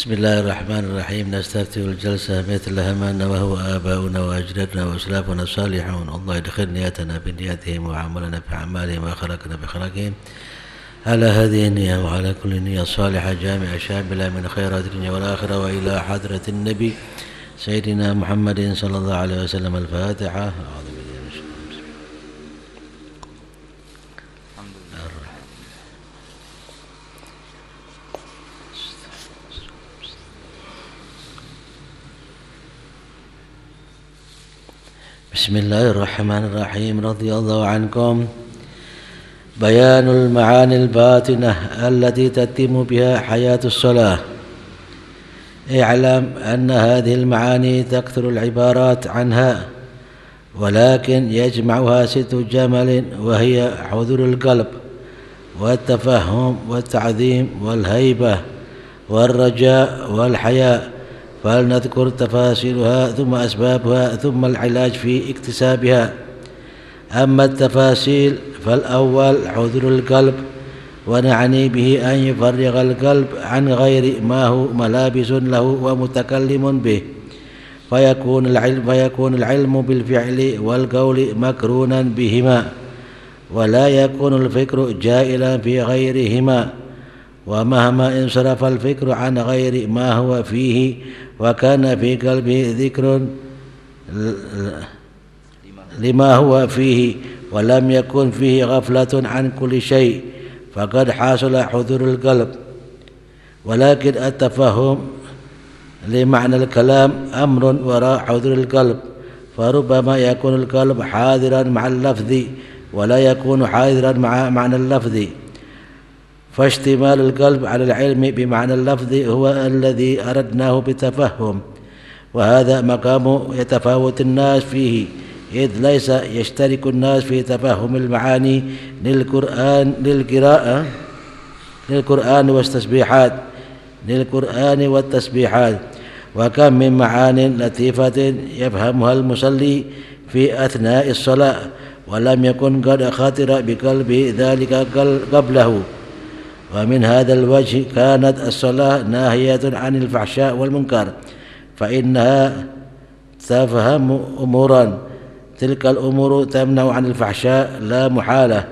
بسم الله الرحمن الرحيم. نستفتح الجلسة مثل همنا وهو آباؤنا وأجدادنا وأسلافنا الصالحون. الله يدخل نياتنا بنياتهم وعملنا بأعمالهم وأخلاقنا بأخلاقهم على هذه النية وعلى كل نية صالحة جامعة شاملة من خيرات الدنيا والآخرة وإلى حضرة النبي سيدنا محمد صلى الله عليه وسلم الفاتحة. أعوذ بالله من الشيطان الرجيم. بسم الله الرحمن الرحيم. رضي الله عنكم. بيان المعاني الباطنة التي تتم بها حياة الصلاة. اعلم أن هذه المعاني تكثر العبارات عنها ولكن يجمعها ست جمل وهي حضور القلب والتفهم والتعظيم والهيبة والرجاء والحياء. فلنذكر تفاصيلها ثم أسبابها ثم العلاج في اكتسابها. أما التفاصيل فالأول حضور القلب ونعني به أن يفرغ القلب عن غير ما هو ملابس له ومتكلم به. فيكون العلم فيكون العلم بالفعل والقول مكرونا بهما ولا يكون الفكر جائلا في غيرهما. ومهما انصرف الفكر عن غير ما هو فيه وكان في قلبه ذكر لما هو فيه ولم يكن فيه غفلة عن كل شيء فقد حصل حضور القلب. ولكن التفهم لمعنى الكلام أمر وراء حضور القلب فربما يكون القلب حاضرا مع اللفظ ولا يكون حاضرا مع معنى اللفظ. فاشتمال القلب على العلم بمعنى اللفظ هو الذي أردناه بتفهم وهذا مقام يتفاوت الناس فيه إذ ليس يشترك الناس في تفهم المعاني للقرآن للقراءة للقرآن والتسبيحات للقرآن والتسبيحات وكم من معان لطيفة يفهمها المصلي في أثناء الصلاة ولم يكن قد خاطر بقلبه ذلك قبله. ومن هذا الوجه كانت الصلاة ناهية عن الفحشاء والمنكر فإنها تفهم أمورا. تلك الأمور تمنع عن الفحشاء لا محالة.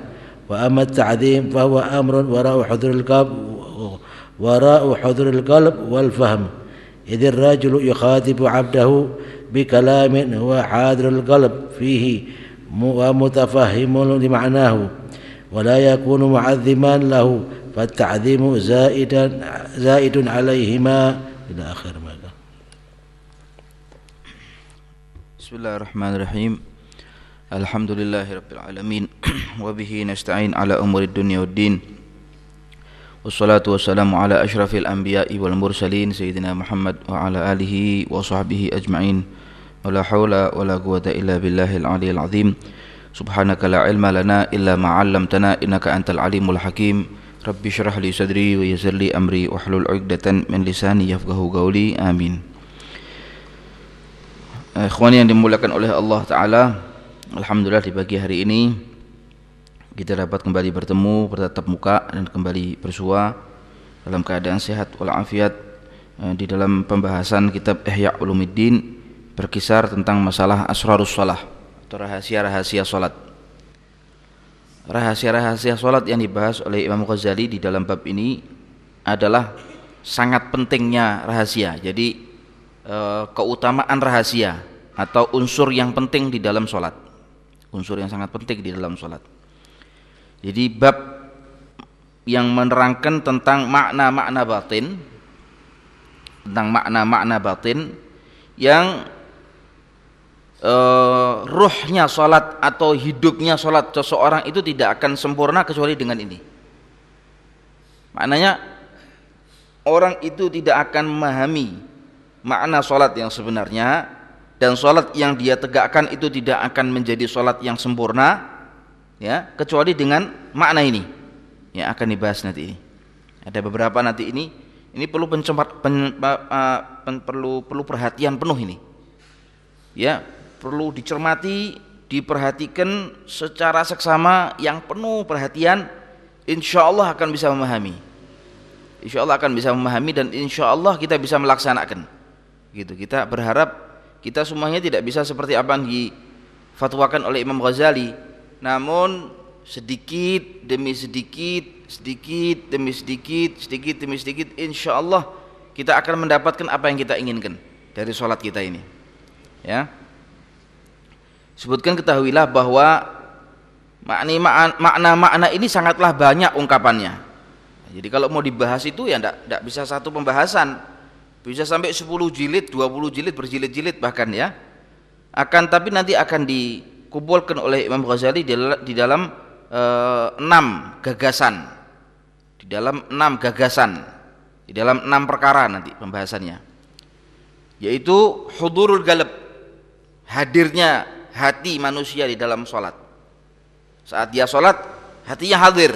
وأما التعظيم فهو أمر وراء حضور القلب وراء حضور القلب والفهم. إذ الرجل يخاطب عبده بكلام هو حاضر القلب فيه ومتفهم لمعناه ولا يكون معظما له. فالتعظيم زائدا زائد عليهما إلى آخر ما قال. بسم الله الرحمن الرحيم. الحمد لله رب العالمين. وبه نستعين على أمور الدنيا والدين. والصلاة والسلام على أشرف الأنبياء والمرسلين سيدنا محمد وعلى آله وصحبه أجمعين. ولا حول ولا قوة إلا بالله العلي العظيم. سبحانك لا علم لنا إلا ما علمتنا إنك أنت العليم الحكيم. Rabbi syrah li sadri wa yassir li amri wahlul 'uqdatan min lisani yafgahu gauli Amin. Ikhwan yang dimulakan oleh Allah taala, alhamdulillah di pagi hari ini kita dapat kembali bertemu, bertatap muka dan kembali bersua dalam keadaan sehat walafiat eh, di dalam pembahasan kitab Ihya Ulumiddin berkisar tentang masalah asrarus salah atau rahasia-rahasia salat. -rahasia Rahasia-rahasia salat yang dibahas oleh Imam Ghazali di dalam bab ini Adalah sangat pentingnya rahasia. Jadi keutamaan rahasia atau unsur yang penting di dalam sholat. Unsur yang sangat penting di dalam sholat. Jadi bab yang menerangkan tentang makna-makna batin tentang makna-makna batin yang uh, ruhnya sholat atau hidupnya sholat seseorang itu tidak akan sempurna kecuali dengan ini. Maknanya orang itu tidak akan memahami makna sholat yang sebenarnya dan sholat yang dia tegakkan itu tidak akan menjadi sholat yang sempurna ya kecuali dengan makna ini yang akan dibahas nanti ini. Ada beberapa nanti ini ini perlu pencemar, pen, pen, perlu perlu perhatian penuh ini. Ya perlu dicermati diperhatikan secara seksama yang penuh perhatian insya Allah akan bisa memahami. Insya Allah akan bisa memahami dan insya Allah kita bisa melaksanakan. Gitu kita berharap kita semuanya tidak bisa seperti apa yang difatwakan oleh Imam Ghazali. Namun sedikit demi sedikit sedikit demi sedikit sedikit demi sedikit insya Allah kita akan mendapatkan apa yang kita inginkan dari sholat kita ini. Ya sebutkan ketahuilah bahwa makna-makna ini sangatlah banyak ungkapannya. Jadi kalau mau dibahas itu ya tidak bisa satu pembahasan. Bisa sampai 10 jilid 20 jilid berjilid-jilid bahkan ya. Akan tapi nanti akan dikumpulkan oleh Imam Ghazali di dalam eh, enam gagasan. Di dalam enam gagasan. Di dalam enam perkara nanti pembahasannya. Yaitu hudurul galab hadirnya hati manusia di dalam sholat. Saat dia sholat hatinya hadir.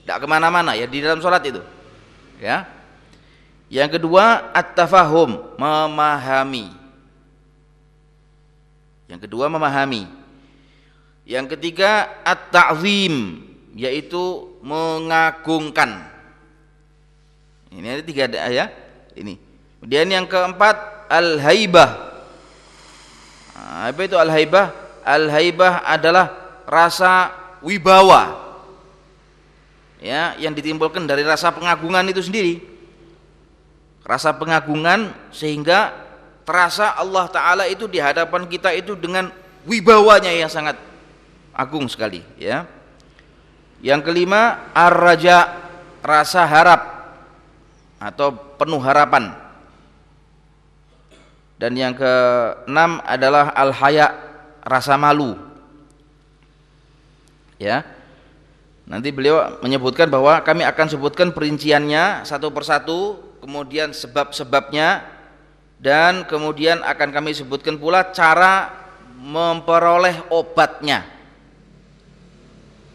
Tidak ke mana-mana ya di dalam sholat itu. Ya. Yang kedua at-tafahum memahami. Yang kedua memahami. Yang ketiga at-ta'zim yaitu mengagungkan. Ini ada tiga ya. Ini. Kemudian yang keempat al-haibah Nah, apa itu al-haibah? Al-haibah adalah rasa wibawa. Ya, yang ditimbulkan dari rasa pengagungan itu sendiri. Rasa pengagungan sehingga terasa Allah taala itu di hadapan kita itu dengan wibawanya yang sangat agung sekali, ya. Yang kelima, ar-raja, rasa harap atau penuh harapan dan yang keenam adalah al haya rasa malu. Ya. Nanti beliau menyebutkan bahwa kami akan sebutkan perinciannya satu persatu kemudian sebab-sebabnya dan kemudian akan kami sebutkan pula cara memperoleh obatnya.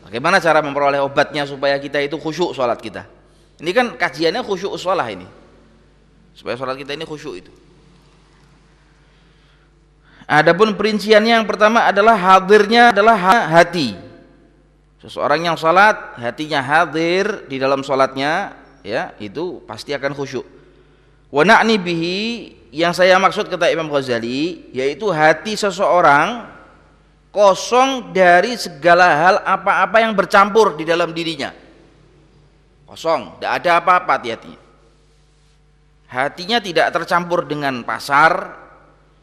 Bagaimana cara memperoleh obatnya supaya kita itu khusyuk sholat kita? Ini kan kajiannya khusyuk sholat ini. Supaya sholat kita ini khusyuk itu Adapun perinciannya yang pertama adalah hadirnya adalah hati. Seseorang yang sholat hatinya hadir di dalam sholatnya ya itu pasti akan khusyuk. Wa na'ni bihi yang saya maksud kata Imam Ghazali yaitu hati seseorang kosong dari segala hal apa-apa yang bercampur di dalam dirinya. Kosong, tidak ada apa-apa hati-hatinya. Hatinya tidak tercampur dengan pasar,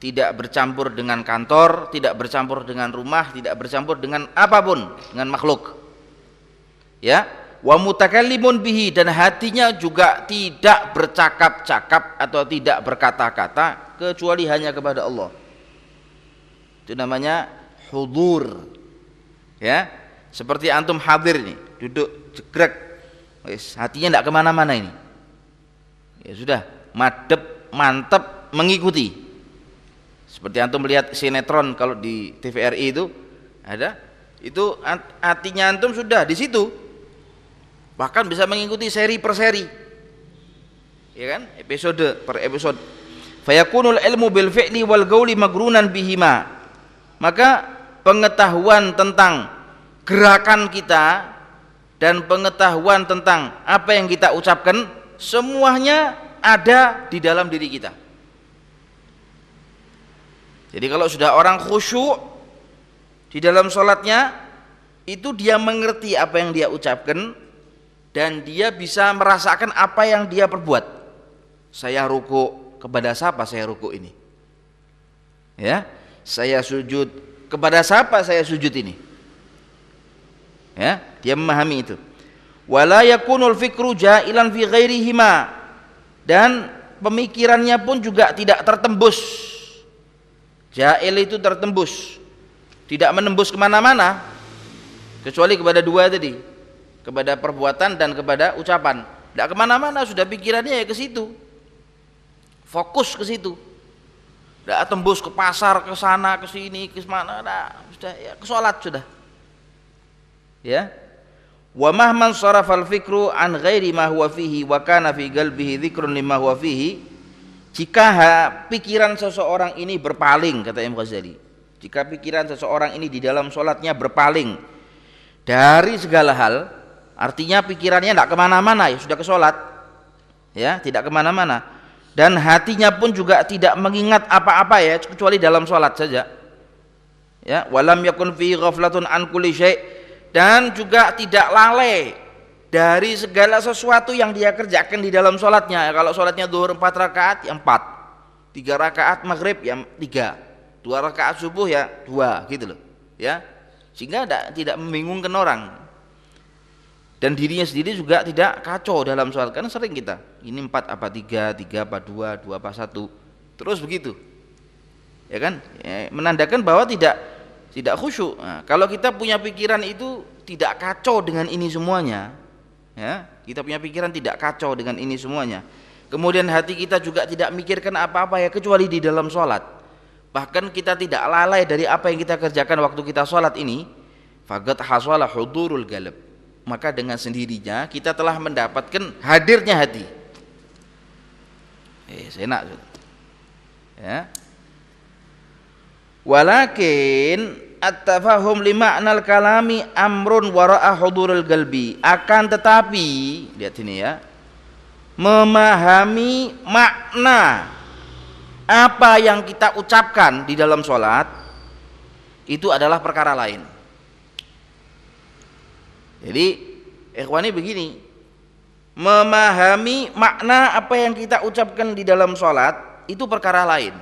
tidak bercampur dengan kantor, tidak bercampur dengan rumah, tidak bercampur dengan apa pun, dengan makhluk. Ya, wa mutakallimun bihi dan hatinya juga tidak bercakap-cakap atau tidak berkata-kata kecuali hanya kepada Allah. Itu namanya hudur. Ya, seperti antum hadir nih, duduk jegrek, wis hatinya tidak ke mana-mana ini. Ya sudah, madep, mantep, mengikuti seperti antum melihat sinetron kalau di TVRI itu ada, itu hatinya antum sudah di situ. Bahkan bisa mengikuti seri per seri. Ya kan? Episode per episode. Fayakunul ilmu bil fi'li wal gauli magrunan bihima. Maka pengetahuan tentang gerakan kita dan pengetahuan tentang apa yang kita ucapkan semuanya ada di dalam diri kita. Jadi kalau sudah orang khusyuk di dalam sholatnya itu dia mengerti apa yang dia ucapkan dan dia bisa merasakan apa yang dia perbuat. Saya ruku kepada siapa saya ruku ini? Ya, saya sujud kepada siapa saya sujud ini? Ya, dia memahami itu. Wala yakunul fikru jailan fi ghairihima dan pemikirannya pun juga tidak tertembus Jail itu tertembus, tidak menembus ke mana-mana, kecuali kepada dua tadi, kepada perbuatan dan kepada ucapan. Tidak ke mana-mana, sudah pikirannya ya ke situ, fokus ke situ. Tidak tembus ke pasar, ke sana, ke sini, ke mana, nah, sudah ya ke sholat sudah. Ya, wa mahman sarafal fikru an ghairi ma huwa fihi wa kana fi qalbihi dzikrun jika pikiran seseorang ini berpaling kata Imam Ghazali. Jika pikiran seseorang ini di dalam sholatnya berpaling dari segala hal artinya pikirannya tidak ke mana-mana ya sudah ke sholat ya tidak ke mana-mana. Dan hatinya pun juga tidak mengingat apa-apa ya kecuali dalam sholat saja. Ya walam yakun fi ghaflatun an kulli dan juga tidak lalai dari segala sesuatu yang dia kerjakan di dalam sholatnya. Ya, kalau sholatnya duhur empat rakaat ya empat. Tiga rakaat maghrib ya tiga. Dua rakaat subuh ya dua gitu loh ya. Sehingga tidak, tidak membingungkan orang. Dan dirinya sendiri juga tidak kacau dalam sholat karena sering kita ini empat apa tiga tiga apa dua dua apa satu. Terus begitu. Ya kan? Ya, menandakan bahwa tidak tidak khusyuk. Nah, kalau kita punya pikiran itu tidak kacau dengan ini semuanya ya kita punya pikiran tidak kacau dengan ini semuanya. Kemudian hati kita juga tidak mikirkan apa-apa ya kecuali di dalam sholat. Bahkan kita tidak lalai dari apa yang kita kerjakan waktu kita sholat ini. Fagat haswala hudurul galab. Maka dengan sendirinya kita telah mendapatkan hadirnya hati. Eh enak ya. Walakin at-tafahum lima anal kalami amrun wara'a hudurul galbi akan tetapi lihat sini ya memahami makna apa yang kita ucapkan di dalam sholat itu adalah perkara lain jadi ikhwani begini, memahami makna apa yang kita ucapkan di dalam sholat itu perkara lain.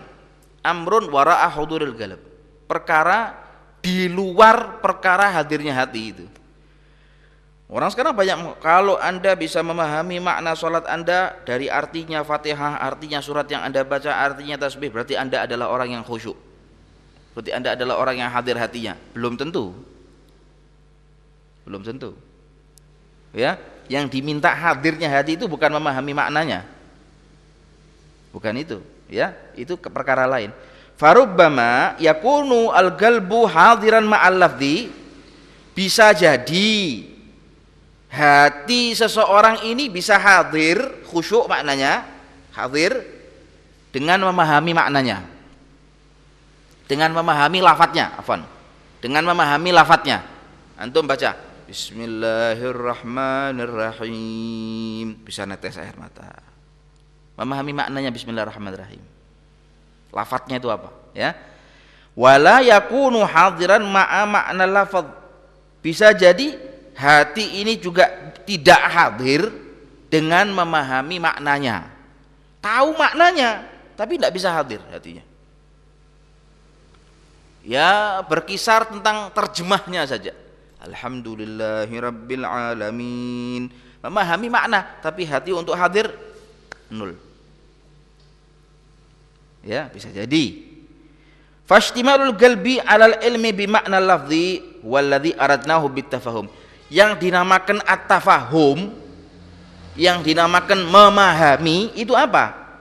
Amrun wara'a huduril galab. Perkara di luar perkara hadirnya hati itu. Orang sekarang banyak kalau Anda bisa memahami makna sholat Anda dari artinya Fatihah, artinya surat yang Anda baca, artinya tasbih, berarti Anda adalah orang yang khusyuk. Berarti Anda adalah orang yang hadir hatinya. Belum tentu belum tentu ya yang diminta hadirnya hati itu bukan memahami maknanya bukan itu ya itu perkara lain farubbama yakunu al-galbu hadiran ma'al lafzi bisa jadi hati seseorang ini bisa hadir khusyuk maknanya hadir dengan memahami maknanya dengan memahami lafadznya afan dengan memahami lafadznya antum baca Bismillahirrahmanirrahim. Bisa netes air mata. Memahami maknanya Bismillahirrahmanirrahim. Lafadznya itu apa? Ya. Wala yakunu hadiran ma'a makna lafad. Bisa jadi hati ini juga tidak hadir dengan memahami maknanya. Tahu maknanya, tapi tidak bisa hadir hatinya. Ya berkisar tentang terjemahnya saja Alhamdulillahi Rabbil Alamin memahami makna tapi hati untuk hadir nol ya bisa jadi. Fashtimalul galbi alal ilmi bimakna lafzi walladhi aradnahu bitafahum. Yang dinamakan at-tafahum yang dinamakan memahami itu apa?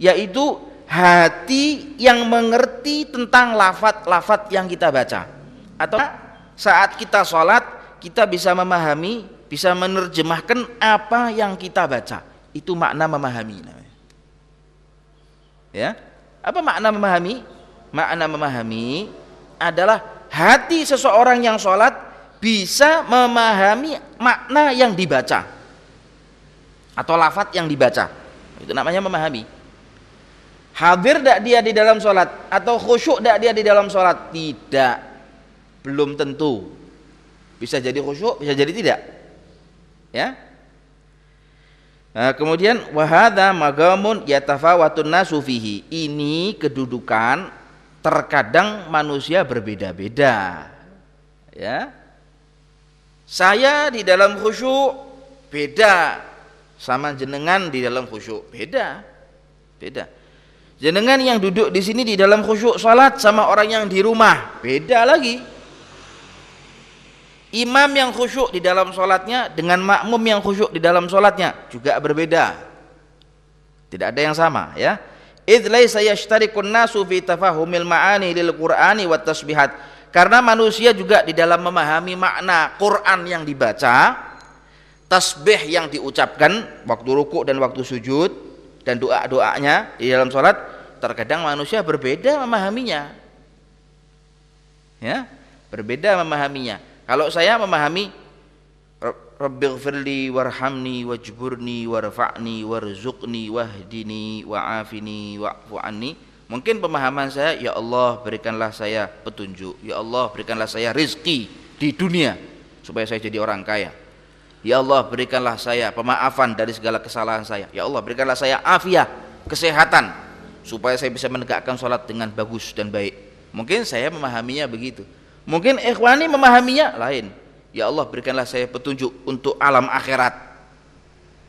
Yaitu hati yang mengerti tentang lafat-lafat yang kita baca. Atau saat kita sholat kita bisa memahami bisa menerjemahkan apa yang kita baca. Itu makna memahami namanya. Ya apa makna memahami? Makna memahami adalah hati seseorang yang sholat bisa memahami makna yang dibaca. Atau lafat yang dibaca. Itu namanya memahami. Hadir tidak dia di dalam sholat atau khusyuk tidak dia di dalam sholat? Tidak. Belum tentu. Bisa jadi khusyuk bisa jadi tidak. Ya nah, kemudian wahada magamun yatafawatun nasu fihi. Ini kedudukan terkadang manusia berbeda-beda. Ya. Saya di dalam khusyuk beda. Sama jenengan di dalam khusyuk beda. Beda. Jenengan yang duduk di sini di dalam khusyuk salat sama orang yang di rumah beda lagi imam yang khusyuk di dalam sholatnya dengan makmum yang khusyuk di dalam sholatnya juga berbeda. Tidak ada yang sama ya. Idh laysa yashtarikun nasu fi tafahumil ma'ani lil qur'ani wat tasbihat. Karena manusia juga di dalam memahami makna Quran yang dibaca tasbih yang diucapkan waktu ruku dan waktu sujud dan doa-doanya di dalam sholat terkadang manusia berbeda memahaminya. Ya berbeda memahaminya kalau saya memahami Rabbighfirli warhamni wajburni warfa'ni warzuqni wahdini wa'afini wa'fu anni. Mungkin pemahaman saya, ya Allah berikanlah saya petunjuk, ya Allah berikanlah saya rizki di dunia supaya saya jadi orang kaya. Ya Allah berikanlah saya pemaafan dari segala kesalahan saya. Ya Allah berikanlah saya afiah, kesehatan supaya saya bisa menegakkan sholat dengan bagus dan baik. Mungkin saya memahaminya begitu. Mungkin ikhwani memahaminya? Lain. Ya Allah berikanlah saya petunjuk untuk alam akhirat.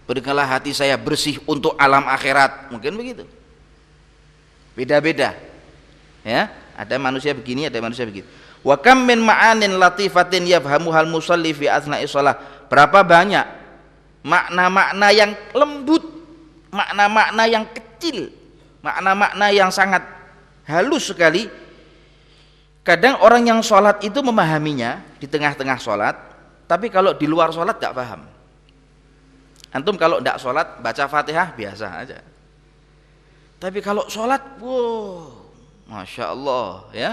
Berikanlah hati saya bersih untuk alam akhirat. Mungkin begitu. Beda-beda. Ya, ada manusia begini, ada manusia begitu. Wa kam min ma'anin latifatin yafhamuhal musalli fi athna'i shalah. Berapa banyak makna-makna yang lembut, makna-makna yang kecil, makna-makna yang sangat halus sekali Kadang orang yang sholat itu memahaminya di tengah-tengah sholat, tapi kalau di luar sholat gak paham. Antum kalau tidak sholat baca fatihah biasa aja. Tapi kalau sholat, wow, masya Allah ya,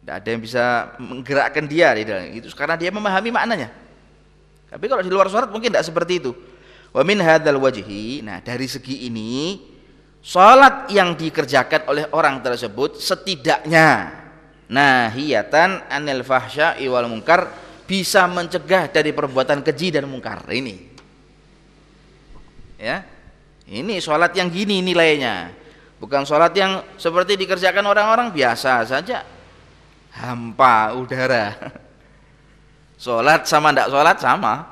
tidak ada yang bisa menggerakkan dia itu karena dia memahami maknanya. Tapi kalau di luar sholat mungkin tidak seperti itu. Wa min hadal wajhi, nah dari segi ini, sholat yang dikerjakan oleh orang tersebut setidaknya nahiyatan anil fahsya wal munkar bisa mencegah dari perbuatan keji dan mungkar. Ini. Ya. Ini sholat yang gini nilainya. Bukan sholat yang seperti dikerjakan orang-orang biasa saja. Hampa udara. Sholat sama ndak sholat sama.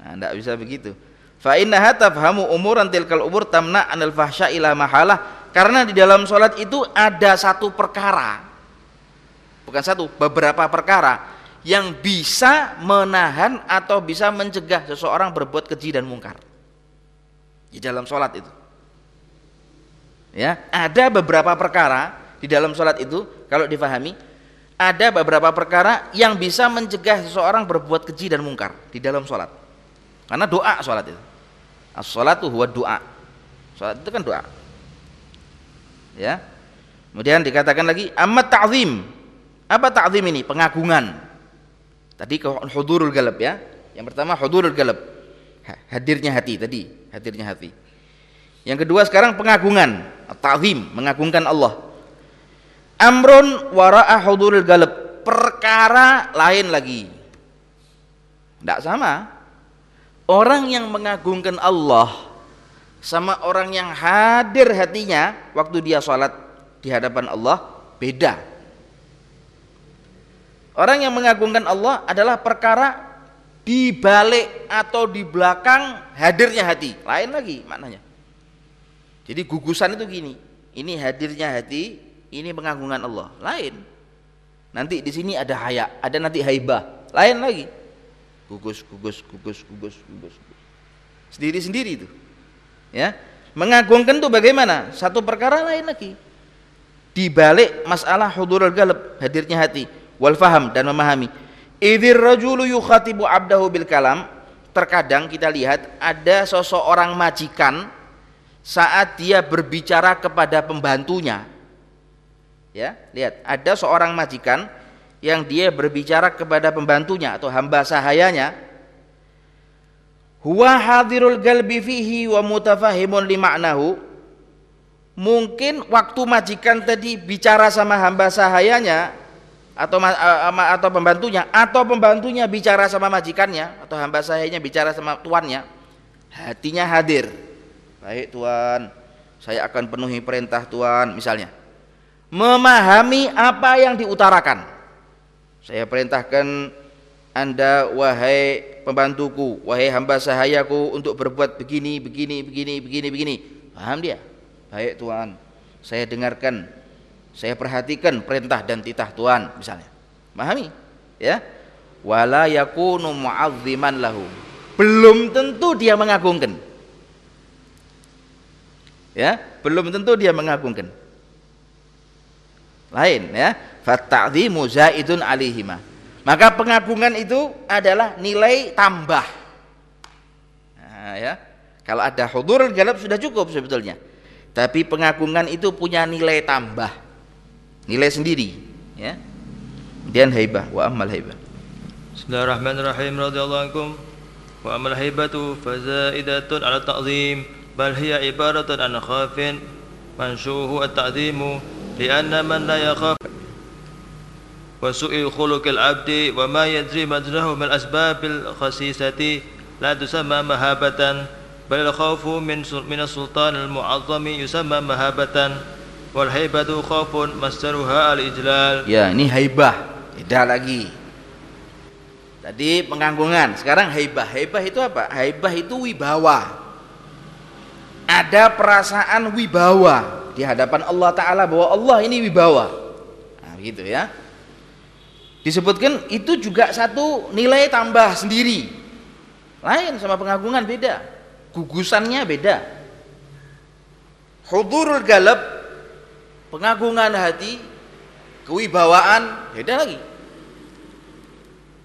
Nah, bisa begitu. Fa innaha tafhamu umuran tilkal umur tamna anil fahsya ila mahalah. Karena di dalam sholat itu ada satu perkara bukan satu, beberapa perkara yang bisa menahan atau bisa mencegah seseorang berbuat keji dan mungkar di dalam sholat itu. Ya, ada beberapa perkara di dalam sholat itu kalau difahami ada beberapa perkara yang bisa mencegah seseorang berbuat keji dan mungkar di dalam sholat. Karena doa sholat itu. As-sholatu huwa doa. Sholat itu kan doa. Ya. Kemudian dikatakan lagi amat ta'zim apa ta'zim ini? Pengagungan. Tadi ke hudurul galab ya. Yang pertama hudurul galab. Hadirnya hati tadi, hadirnya hati. Yang kedua sekarang pengagungan, ta'zim, mengagungkan Allah. Amrun wara'a hudurul galab. Perkara lain lagi. Tidak sama. Orang yang mengagungkan Allah sama orang yang hadir hatinya waktu dia sholat di hadapan Allah beda Orang yang mengagungkan Allah adalah perkara di balik atau di belakang hadirnya hati. Lain lagi maknanya. Jadi gugusan itu gini, ini hadirnya hati, ini pengagungan Allah. Lain. Nanti di sini ada haya, ada nanti haibah. Lain lagi. Gugus, gugus, gugus, gugus, gugus. Sendiri-sendiri itu. Ya. Mengagungkan itu bagaimana? Satu perkara lain lagi. Di balik masalah hudurul galab, hadirnya hati wal faham dan memahami. Idzir rajulu yukhatibu abdahu bil kalam terkadang kita lihat ada seseorang majikan saat dia berbicara kepada pembantunya. Ya lihat ada seorang majikan yang dia berbicara kepada pembantunya atau hamba sahayanya. Huwa hadirul galbi fihi wa mutafahimun li ma'nahu mungkin waktu majikan tadi bicara sama hamba sahayanya atau atau pembantunya. Atau pembantunya bicara sama majikannya. Atau hamba sahanya bicara sama tuannya. Hatinya hadir. Baik tuan. Saya akan penuhi perintah tuan misalnya. Memahami apa yang diutarakan. Saya perintahkan anda wahai pembantuku wahai hamba sahayaku untuk berbuat begini begini begini begini begini. Paham dia? Baik tuan. Saya dengarkan saya perhatikan perintah dan titah Tuhan misalnya. Pahami? Ya. Wala yakunu mu'azziman lahu. Belum tentu dia mengagungkan. Ya, belum tentu dia mengagungkan. Lain ya. Fatta'zimu zaidun alihima. Maka pengagungan itu adalah nilai tambah. Nah, ya. Kalau ada hudur galab sudah cukup sebetulnya. Tapi pengagungan itu punya nilai tambah nilai sendiri ya kemudian haibah wa amal haibah بسم الله الرحمن الرحيم رضي الله عنكم وأما الهيبة فزائدة على التعظيم بل هي عبارة عن خاف منشوه التعظيم لأن من لا يخاف وسوء خلق العبد وما يجري مجراه من الأسباب الخسيسة لا تسمى مهابة بل الخوف من من السلطان المعظم wal haibatu khaufun masdaruha al ijlal ya ini haibah. Beda lagi. Tadi penganggungan sekarang haibah. Haibah itu apa? Haibah itu wibawa. Ada perasaan wibawa di hadapan Allah taala bahwa Allah ini wibawa. Nah, gitu ya. Disebutkan itu juga satu nilai tambah sendiri. Lain sama pengagungan beda. Gugusannya beda. Hudurul galab pengagungan hati, kewibawaan beda lagi.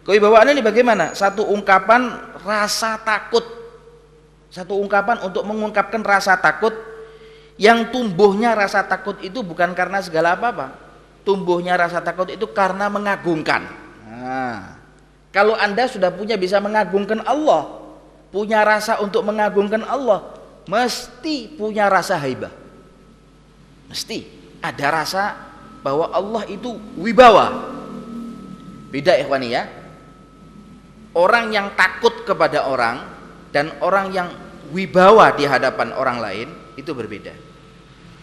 Kewibawaan ini bagaimana? Satu ungkapan rasa takut. Satu ungkapan untuk mengungkapkan rasa takut yang tumbuhnya rasa takut itu bukan karena segala apa-apa. Tumbuhnya rasa takut itu karena mengagungkan. Nah, kalau Anda sudah punya bisa mengagungkan Allah, punya rasa untuk mengagungkan Allah, mesti punya rasa haibah. Mesti ada rasa bahwa Allah itu wibawa. Beda ikhwani ya. Orang yang takut kepada orang dan orang yang wibawa di hadapan orang lain itu berbeda.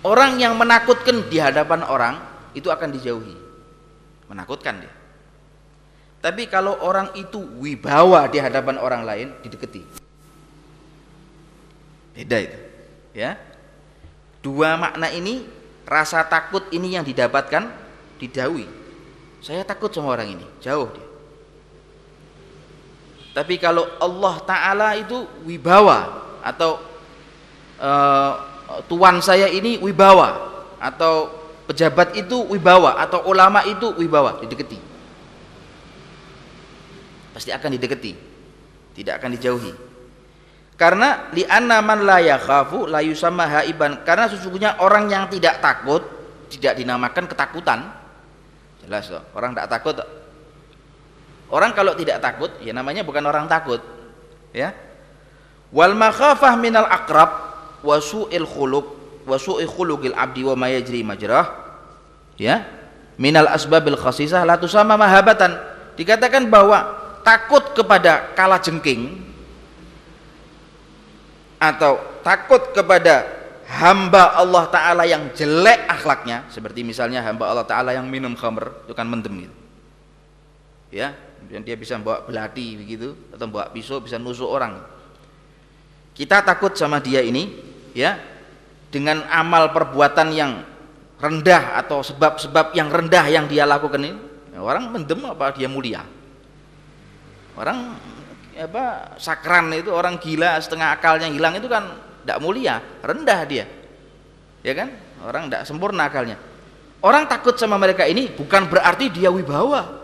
Orang yang menakutkan di hadapan orang itu akan dijauhi. Menakutkan dia. Tapi kalau orang itu wibawa di hadapan orang lain dideketi. Beda itu. Ya. Dua makna ini rasa takut ini yang didapatkan didahului. Saya takut sama orang ini, jauh dia. Tapi kalau Allah Ta'ala itu wibawa atau uh, tuan saya ini wibawa atau pejabat itu wibawa atau ulama itu wibawa dideketi pasti akan dideketi tidak akan dijauhi karena li anna man la yakhafu la yusamma haiban. Karena sesungguhnya orang yang tidak takut tidak dinamakan ketakutan. Jelas toh orang tidak takut orang kalau tidak takut ya namanya bukan orang takut ya. Wal makhafah minal akrab wa su'il khuluq wa su'i khuluqil abdi wa ma yajri majrah ya. Minal asbabil khasisah la tusama mahabatan. Dikatakan bahwa takut kepada kala jengking atau takut kepada hamba Allah Ta'ala yang jelek akhlaknya seperti misalnya hamba Allah Ta'ala yang minum khamr itu kan mendem gitu. Ya kemudian dia bisa bawa belati begitu atau bawa pisau bisa nusuk orang. Kita takut sama dia ini ya dengan amal perbuatan yang rendah atau sebab-sebab yang rendah yang dia lakukan ini. Ya, orang mendem apa dia mulia? Orang apa sakran itu orang gila setengah akalnya hilang itu kan tidak mulia rendah dia. Ya kan? Orang tidak sempurna akalnya. Orang takut sama mereka ini bukan berarti dia wibawa.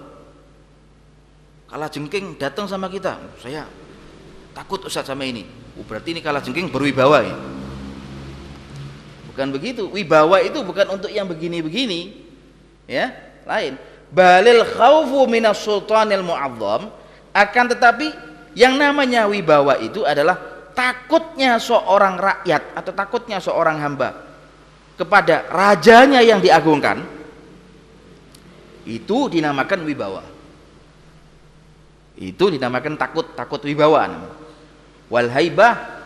Kalah jengking datang sama kita. Saya takut Ustaz sama ini. Oh, berarti ini kalah jengking berwibawa ya? Bukan begitu. Wibawa itu bukan untuk yang begini-begini ya lain. Balil khaufu minas sultanil mu'azzam akan tetapi yang namanya wibawa itu adalah takutnya seorang rakyat atau takutnya seorang hamba kepada rajanya yang diagungkan itu dinamakan wibawa. Itu dinamakan takut takut wibawa wal haibah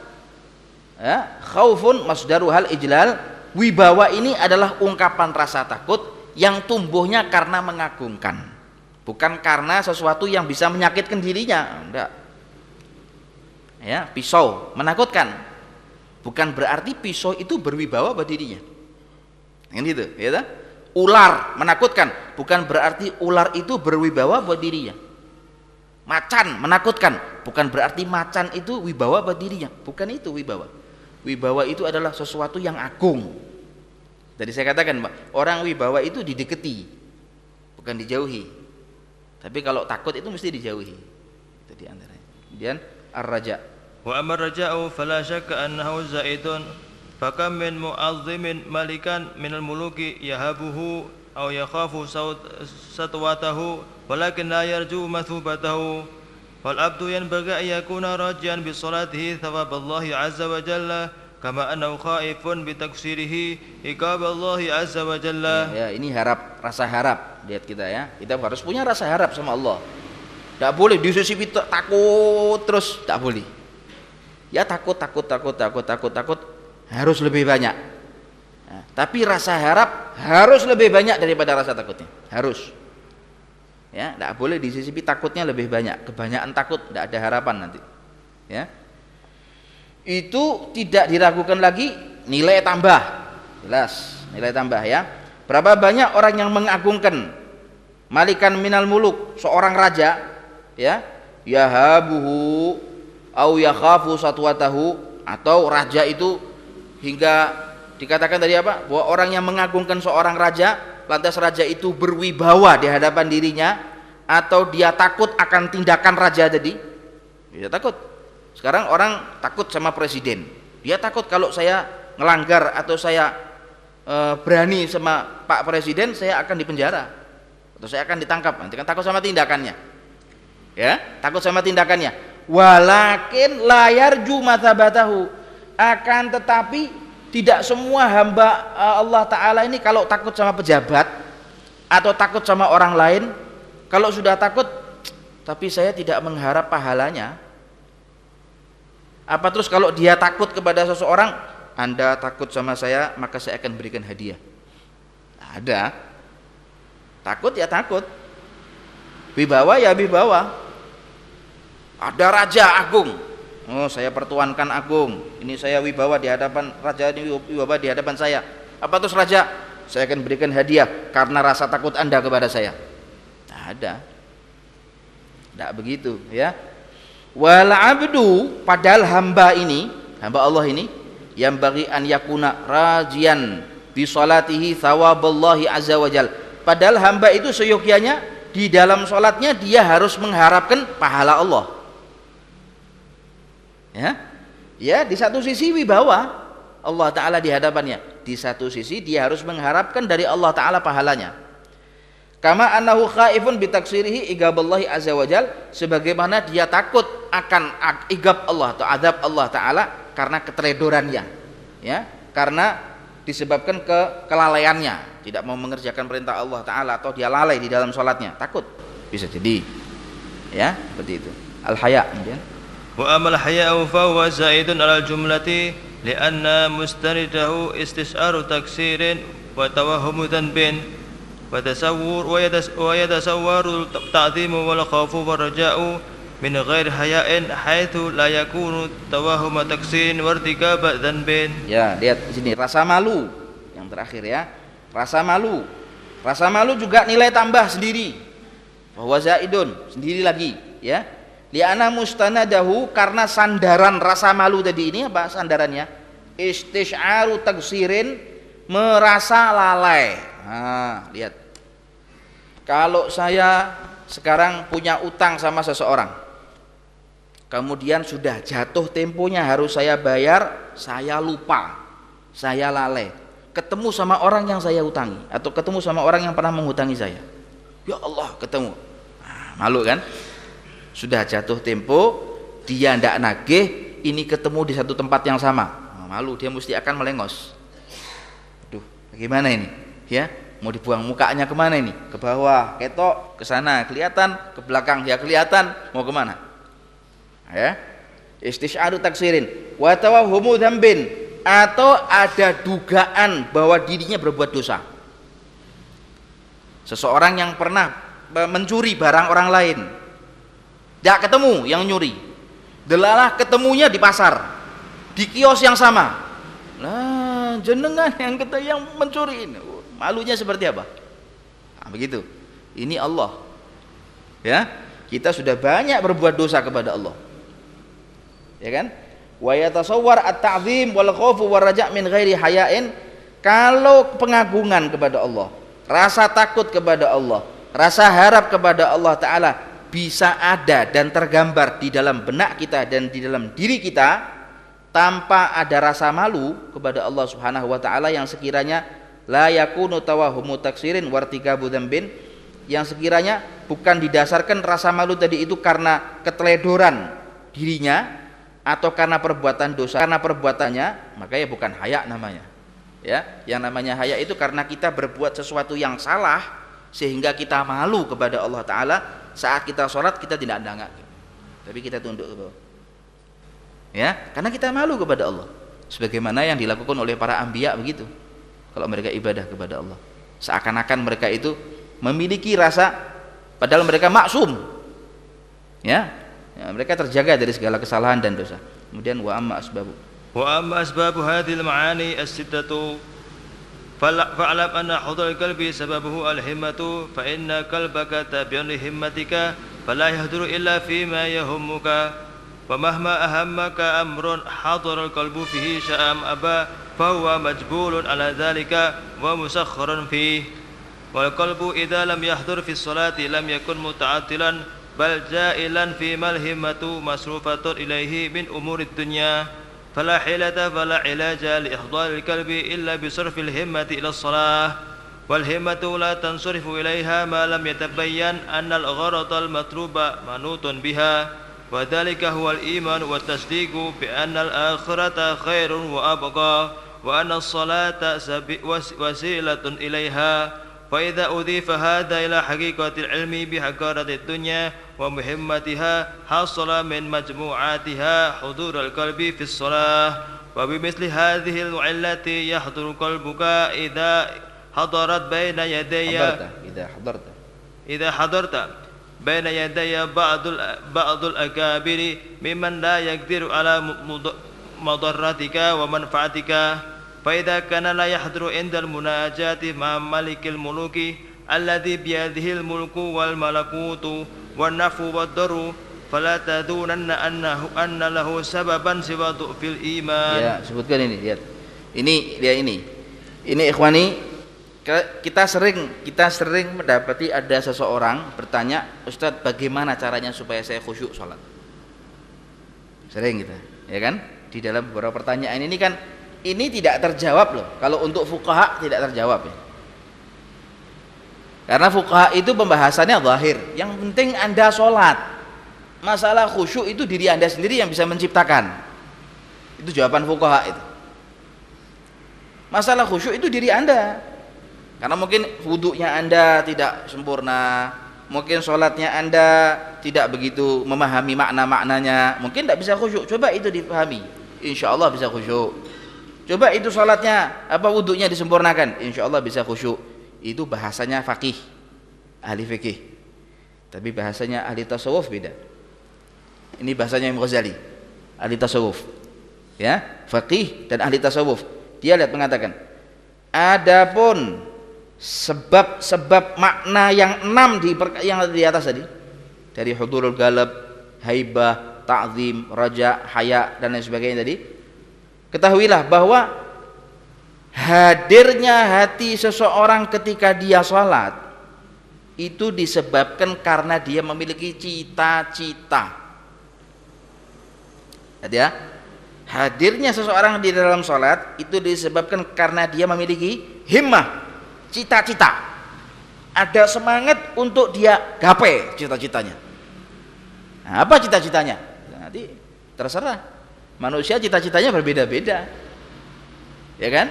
ya, khaufun masdaru hal ijlal. Wibawa ini adalah ungkapan rasa takut yang tumbuhnya karena mengagungkan bukan karena sesuatu yang bisa menyakitkan dirinya enggak ya pisau menakutkan. Bukan berarti pisau itu berwibawa pada dirinya. Kan gitu ya tak? ular menakutkan. Bukan berarti ular itu berwibawa buat dirinya. Macan menakutkan. Bukan berarti macan itu wibawa buat dirinya. Bukan itu wibawa. Wibawa itu adalah sesuatu yang agung. Jadi saya katakan Pak, orang wibawa itu dideketi bukan dijauhi. Tapi kalau takut itu mesti dijauhi. Itu di antaranya. Kemudian ar-raja وأما الرجاء فلا شك أنه زائد فكم من معظم ملكا من الملوك يهبه أو يخاف صوت سطوته ولكن لا يرجو مثوبته والعبد ينبغي أن يكون راجيا بصلاته ثواب الله عز وجل كما أنه خائف بتكسيره عقاب الله عز وجل Ya, ini harap, rasa harap. Lihat kita ya. Kita harus punya rasa harap sama Allah. Tidak boleh di sisi kita takut terus, tidak boleh. Ya takut, takut, takut, takut, takut, takut. Harus lebih banyak. Nah, tapi rasa harap harus lebih banyak daripada rasa takutnya. Harus. Ya, tidak boleh di sisi takutnya lebih banyak. Kebanyakan takut, tidak ada harapan nanti. Ya, itu tidak diragukan lagi nilai tambah jelas nilai tambah ya berapa banyak orang yang mengagungkan malikan minal muluk seorang raja ya yahabuhu au yakhafu satwatahu atau raja itu hingga dikatakan tadi apa bahwa orang yang mengagungkan seorang raja lantas raja itu berwibawa di hadapan dirinya atau dia takut akan tindakan raja tadi dia takut sekarang orang takut sama presiden. Dia takut kalau saya ngelanggar atau saya e, berani sama Pak Presiden, saya akan dipenjara atau saya akan ditangkap. Nanti kan takut sama tindakannya. Ya, takut sama tindakannya. Walakin layar jumatabatahu akan tetapi tidak semua hamba e, Allah Ta'ala ini kalau takut sama pejabat atau takut sama orang lain kalau sudah takut tapi saya tidak mengharap pahalanya apa terus kalau dia takut kepada seseorang, Anda takut sama saya, maka saya akan berikan hadiah. Ada. Takut ya takut. Wibawa ya wibawa. Ada raja agung. Oh, saya pertuankan agung. Ini saya wibawa di hadapan raja ini wibawa di hadapan saya. Apa terus raja? Saya akan berikan hadiah karena rasa takut Anda kepada saya. Tidak ada. Tidak begitu, ya wal abdu padahal hamba ini hamba Allah ini yang bagi an yakuna rajian bi salatihi thawaballahi azza wajal padahal hamba itu seyogyanya di dalam sholatnya dia harus mengharapkan pahala Allah ya ya di satu sisi wibawa Allah taala di hadapannya di satu sisi dia harus mengharapkan dari Allah taala pahalanya Kama annahu khaifun bitaksirihi igaballahi azza wajal sebagaimana dia takut akan igab Allah atau adab Allah taala karena keteledorannya. Ya, karena disebabkan ke kelalaiannya, tidak mau mengerjakan perintah Allah taala atau dia lalai di dalam salatnya, takut. Bisa jadi. Ya, seperti itu. Al haya kemudian Wa amal haya'u fa huwa zaidun 'ala al-jumlati li'anna mustaridahu istis'aru taksirin wa tawahhumu dhanbin وتصور ويتصور التعظيم والخوف والرجاء من غير حياء حيث لا يكون توهم تكسير وارتكاب ذنب ya lihat di sini rasa malu yang terakhir ya rasa malu rasa malu juga nilai tambah sendiri bahwa zaidun sendiri lagi ya liana mustanadahu karena sandaran rasa malu tadi ini apa sandarannya? Istisharu taksirin merasa lalai. Nah lihat. Kalau saya sekarang punya utang sama seseorang kemudian sudah jatuh temponya harus saya bayar saya lupa saya lalai. Ketemu sama orang yang saya utangi atau ketemu sama orang yang pernah menghutangi saya. Ya Allah ketemu. Nah, malu kan sudah jatuh tempo dia tidak nagih ini ketemu di satu tempat yang sama. Malu dia mesti akan melengos. Aduh, bagaimana ini? Ya mau dibuang mukanya ke mana ini? Ke bawah ketok ke sana kelihatan ke belakang ya kelihatan mau ke mana? Ya istisyaru taksirin. Wa tawahumu dzambin. Atau ada dugaan bahwa dirinya berbuat dosa. Seseorang yang pernah mencuri barang orang lain tidak ketemu yang nyuri delalah ketemunya di pasar di kios yang sama nah jenengan yang kita yang mencuri ini Malunya seperti apa? Nah, begitu. Ini Allah. Ya, kita sudah banyak berbuat dosa kepada Allah. Ya kan? Wa yatasawwar at-ta'zim wal khaufu war raja' min ghairi haya'in kalau pengagungan kepada Allah, rasa takut kepada Allah, rasa harap kepada Allah taala bisa ada dan tergambar di dalam benak kita dan di dalam diri kita tanpa ada rasa malu kepada Allah Subhanahu wa taala yang sekiranya la yakunu tawahumu taksirin wartikabu dzambin yang sekiranya bukan didasarkan rasa malu tadi itu karena keteledoran dirinya atau karena perbuatan dosa karena perbuatannya maka ya bukan haya namanya ya. Yang namanya haya itu karena kita berbuat sesuatu yang salah sehingga kita malu kepada Allah Taala saat kita sholat kita tidak dangak tapi kita tunduk ke bawah. Ya karena kita malu kepada Allah. Sebagaimana yang dilakukan oleh para ambia begitu. Kalau mereka ibadah kepada Allah. Seakan-akan mereka itu memiliki rasa padahal mereka maksum. Ya, ya mereka terjaga dari segala kesalahan dan dosa. Kemudian wa amma asbabu. Wa amma asbabu hadhil ma'ani as-sittatu فاعلم أن حضور القلب سببه الهمة فإن قلبك تابع لهمتك فلا يهدر إلا فيما يهمك ومهما أهمك أمر حضر القلب فيه شاء أم أبى فهو مجبول على ذلك ومسخر فيه والقلب إذا لم يحضر في الصلاة لم يكن متعطلا بل جائلا فيما الهمة مصروفة إليه من أمور الدنيا فلا حيلة فلا علاج لإحضار القلب إلا بصرف الهمة إلى الصلاة والهمة لا تنصرف إليها ما لم يتبين أن الغرض المطلوب منوط بها وذلك هو الإيمان والتصديق بأن الآخرة خير وأبقى وأن الصلاة وسيلة إليها. فإذا أضيف هذا إلى حقيقة العلم بحقارة الدنيا ومهمتها حصل من مجموعاتها حضور القلب في الصلاة. وبمثل هذه العلة يحضر قلبك إذا حضرت بين يدي حضرت إذا حضرت. إذا حضرت بين يدي بعض بعض الأكابر ممن لا يقدر على مضرتك ومنفعتك. فإذا كان لا يحضر عند المناجاة مع ملك الملوك الذي بيده الملك والملكوت والنفع والضر فلا تظنن أنه أن له سببا سوى ضعف الإيمان ya sebutkan ini lihat ini lihat ini ini ikhwani kita sering kita sering mendapati ada seseorang bertanya Ustadz bagaimana caranya supaya saya khusyuk sholat sering gitu ya kan di dalam beberapa pertanyaan ini kan ini tidak terjawab loh. Kalau untuk fukaha tidak terjawab ya. Karena fukaha itu pembahasannya zahir. Yang penting anda sholat. Masalah khusyuk itu diri anda sendiri yang bisa menciptakan. Itu jawaban fukaha itu. Masalah khusyuk itu diri anda. Karena mungkin wudhunya anda tidak sempurna. Mungkin sholatnya anda tidak begitu memahami makna-maknanya. Mungkin tidak bisa khusyuk. Coba itu dipahami. Insya Allah bisa khusyuk Coba itu sholatnya apa wudhunya disempurnakan, insya Allah bisa khusyuk. Itu bahasanya fakih, ahli fikih. Tapi bahasanya ahli tasawuf beda. Ini bahasanya Imam Ghazali, ahli tasawuf. Ya, fakih dan ahli tasawuf. Dia lihat mengatakan, adapun sebab-sebab makna yang enam di yang di atas tadi dari hudurul galab, haibah, ta'zim, raja, haya dan lain sebagainya tadi Ketahuilah bahwa hadirnya hati seseorang ketika dia sholat itu disebabkan karena dia memiliki cita-cita. Ya, hadirnya seseorang di dalam sholat itu disebabkan karena dia memiliki himmah, cita-cita. Ada semangat untuk dia gapai cita-citanya. Nah, apa cita-citanya? Nanti terserah Manusia cita-citanya berbeda-beda. Ya kan?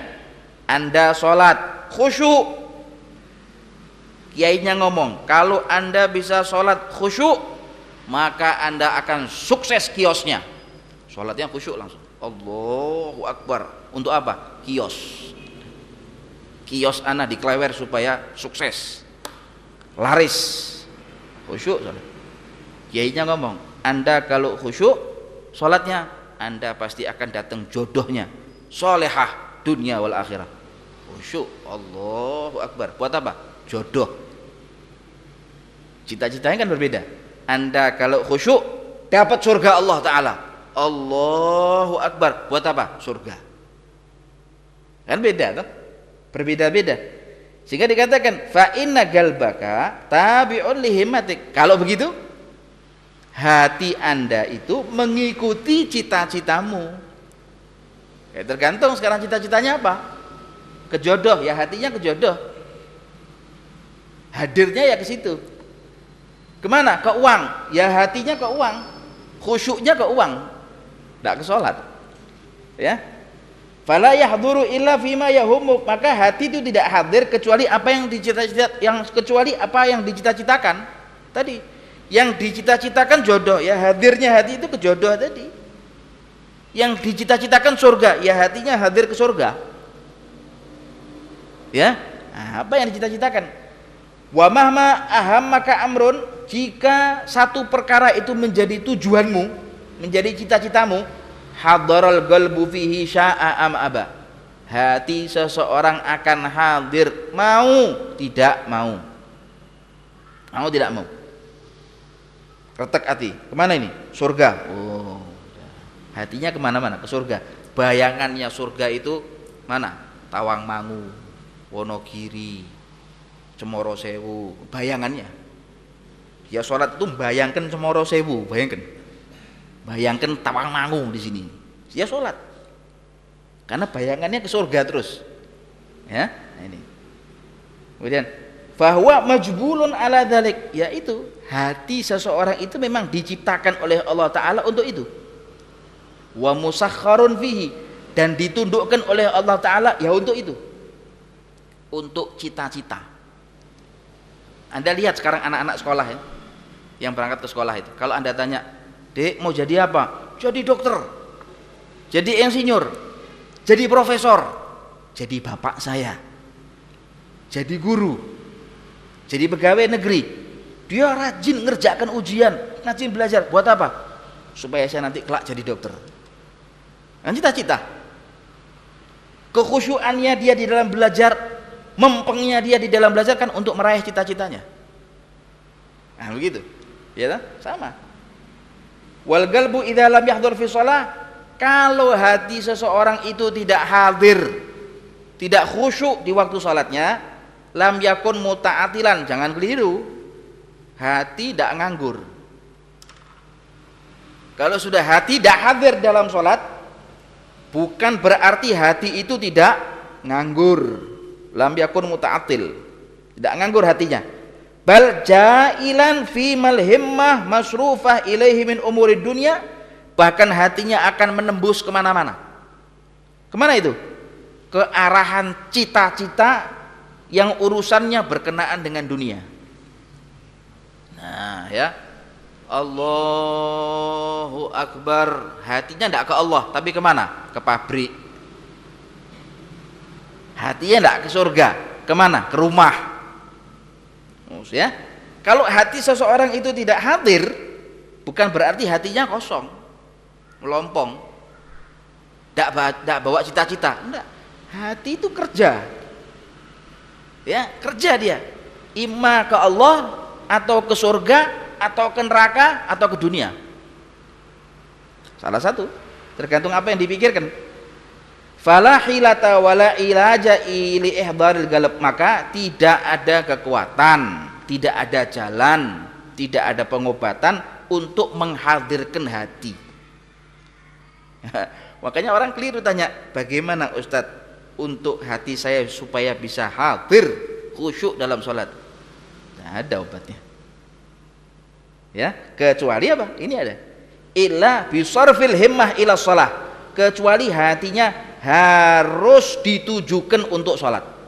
Anda sholat khusyuk. Kiainya ngomong, kalau Anda bisa sholat khusyuk, maka Anda akan sukses kiosnya. Sholatnya khusyuk langsung. Allahu Akbar. Untuk apa? Kios. Kios anak diklewer supaya sukses. Laris. Khusyuk. Kiainya ngomong, Anda kalau khusyuk, sholatnya anda pasti akan datang jodohnya solehah dunia wal akhirah. Khusyuk Allahu Akbar. Buat apa? jodoh. Cita-citanya kan berbeda. Anda kalau khusyuk dapat surga Allah Ta'ala. Allahu Akbar. Buat apa? surga. Kan beda kan? berbeda-beda. Sehingga dikatakan fa inna galbaka tabi'un lihimatik kalau begitu hati anda itu mengikuti cita-citamu. Ya, tergantung sekarang cita-citanya apa. Kejodoh ya hatinya kejodoh. Hadirnya ya ke situ. Ke mana? Ke uang. Ya hatinya ke uang. Khusyuknya ke uang. Tidak ke sholat. Ya. Fala yahduru illa fima yahumuk. Maka hati itu tidak hadir kecuali apa yang dicita-cita yang kecuali apa yang dicita-citakan. Tadi yang dicita-citakan jodoh ya hadirnya hati itu ke jodoh tadi. Yang dicita-citakan surga ya hatinya hadir ke surga. Ya? Nah, apa yang dicita-citakan? Wa mahma ahammaka amrun jika satu perkara itu menjadi tujuanmu menjadi cita-citamu hadaral galbu fihi sya'a am aba. Hati seseorang akan hadir. Mau? Tidak mau. Mau tidak mau retak hati. Ke mana ini? Surga. Oh hatinya ke mana-mana? Ke surga. Bayangannya surga itu mana? Tawangmangu Wonogiri Cemoro Sewu. Bayangannya. Ya sholat itu bayangkan Cemoro Sewu. Bayangkan. Bayangkan Tawangmangu di sini. Ya sholat. Karena bayangannya ke surga terus. Ya nah ini. Kemudian bahwa majbulun ala dalik yaitu hati seseorang itu memang diciptakan oleh Allah Ta'ala untuk itu. Wa musakharun fihi dan ditundukkan oleh Allah taala ya untuk itu. Untuk cita-cita. Anda lihat sekarang anak-anak sekolah ya yang berangkat ke sekolah itu. Kalau Anda tanya Dek mau jadi apa? Jadi dokter. Jadi insinyur. Jadi profesor. Jadi bapak saya. Jadi guru. Jadi pegawai negeri dia rajin ngerjakan ujian rajin belajar buat apa supaya saya nanti kelak jadi dokter Kan cita-cita. Kekhusyuannya dia di dalam belajar, mempengnya dia di dalam belajar kan untuk meraih cita-citanya. Nah, begitu. Ya kan? Sama. Wal galbu idza lam yahdhur fi shalah, kalau hati seseorang itu tidak hadir, tidak khusyuk di waktu salatnya, lam yakun muta'atilan, jangan keliru. Hati tidak nganggur. Kalau sudah hati tidak hadir dalam salat, bukan berarti hati itu tidak nganggur. Lam yakun muta'atil. Tidak nganggur hatinya. Bal jailan fi malhimmah masrufah ilaihi min umuri dunia bahkan hatinya akan menembus ke mana-mana. Ke mana itu? Ke arahan cita-cita yang urusannya berkenaan dengan dunia nah ya. Allahu Akbar. Hatinya tidak ke Allah tapi ke mana ke pabrik. Hatinya tidak ke surga. Ke mana ke rumah. Ya. Kalau hati seseorang itu tidak hadir bukan berarti hatinya kosong melompong. Tidak bawa cita-cita. Hati itu kerja. Ya kerja dia. Imma ke Allah atau ke surga atau ke neraka atau ke dunia. Salah satu. Tergantung apa yang dipikirkan. Fala ilaja ili ihdaril galab. Maka tidak ada kekuatan tidak ada jalan tidak ada pengobatan untuk menghadirkan hati. Makanya orang keliru tanya bagaimana Ustadz untuk hati saya supaya bisa hadir khusyuk dalam sholat ada obatnya. Ya kecuali apa? Ini ada. Illa bisarfil himmah ila shalah. Kecuali hatinya harus ditujukan untuk sholat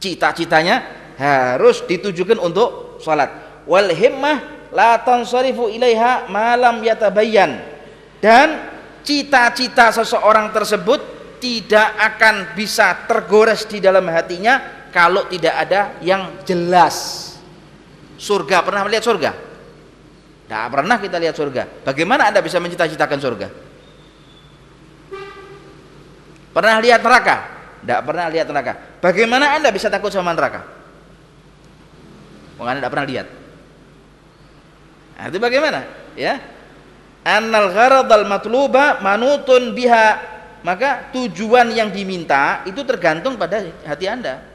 cita-citanya harus ditujukan untuk sholat wal himmah la tansarifu ilaiha malam yatabayyan. Dan cita-cita seseorang tersebut tidak akan bisa tergores di dalam hatinya kalau tidak ada yang jelas. Surga pernah melihat surga? Tidak pernah kita lihat surga. Bagaimana anda bisa mencita-citakan surga? Pernah lihat neraka? Tidak pernah lihat neraka. Bagaimana anda bisa takut sama neraka? Anda tidak pernah lihat. Nah, itu bagaimana? Ya. Annal gharadal matluba manutun biha. Maka tujuan yang diminta itu tergantung pada hati anda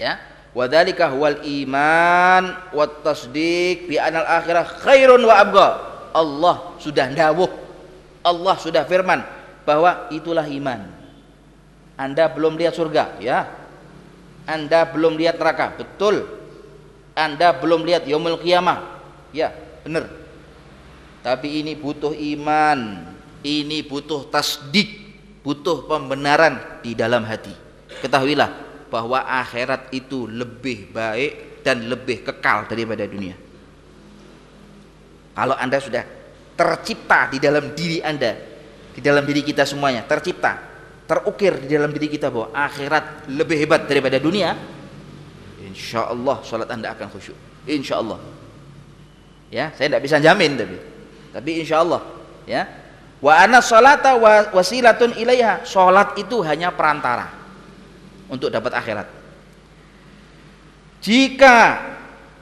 ya Wadhalika huwal iman wat tasdiq bi anal akhirah khairun wa abqa. Allah sudah dawuh. Allah sudah firman bahwa itulah iman. Anda belum lihat surga, ya. Anda belum lihat neraka, betul. Anda belum lihat yaumul qiyamah. Ya, benar. Tapi ini butuh iman, ini butuh tasdik, butuh pembenaran di dalam hati. Ketahuilah bahwa akhirat itu lebih baik dan lebih kekal daripada dunia. Kalau Anda sudah tercipta di dalam diri Anda, di dalam diri kita semuanya, tercipta, terukir di dalam diri kita bahwa akhirat lebih hebat daripada dunia, insya Allah sholat Anda akan khusyuk. Insya Allah. Ya, saya tidak bisa jamin tapi, tapi insya Allah. Ya, wa ana salata wasilatun ilaiha. Sholat itu hanya perantara untuk dapat akhirat. Jika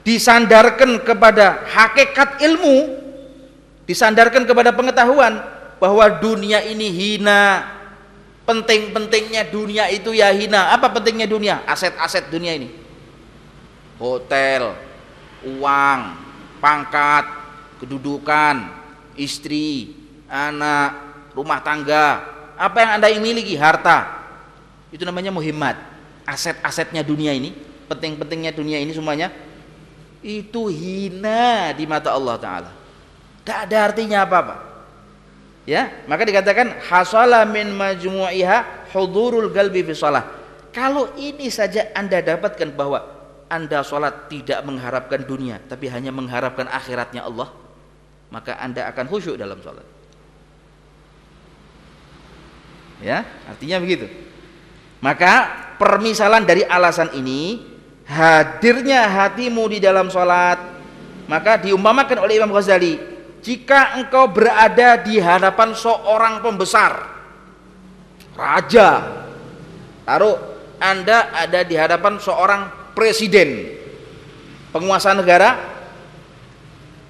disandarkan kepada hakikat ilmu disandarkan kepada pengetahuan bahwa dunia ini hina penting-pentingnya dunia itu ya hina. Apa pentingnya dunia? Aset-aset dunia ini. Hotel uang pangkat kedudukan istri anak rumah tangga. Apa yang anda miliki? Harta itu namanya muhimmat. Aset-asetnya dunia ini penting-pentingnya dunia ini semuanya itu hina di mata Allah Ta'ala. Tidak ada artinya apa-apa. Ya maka dikatakan hasala min majmu'iha hudurul galbi fi salah kalau ini saja anda dapatkan bahwa anda sholat tidak mengharapkan dunia tapi hanya mengharapkan akhiratnya Allah maka anda akan khusyuk dalam sholat ya artinya begitu maka permisalan dari alasan ini hadirnya hatimu di dalam sholat. Maka diumpamakan oleh Imam Ghazali jika engkau berada di hadapan seorang pembesar raja taruh anda ada di hadapan seorang presiden penguasa negara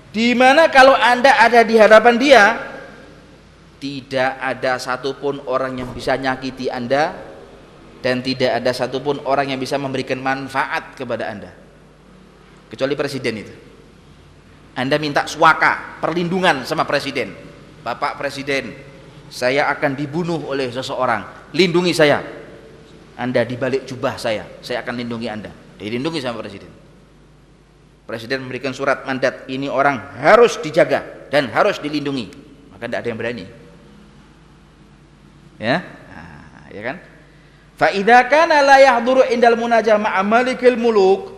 di mana kalau anda ada di hadapan dia tidak ada satupun orang yang bisa nyakiti anda dan tidak ada satupun orang yang bisa memberikan manfaat kepada anda. Kecuali presiden itu. Anda minta suaka perlindungan sama presiden. Bapak presiden saya akan dibunuh oleh seseorang. Lindungi saya. Anda dibalik jubah saya saya akan lindungi anda. Dilindungi sama presiden. Presiden memberikan surat mandat ini orang harus dijaga dan harus dilindungi. Maka tidak ada yang berani. Ya? Nah, ya kan Fa idza kana la yahduru indal munajah ma'a malikil muluk,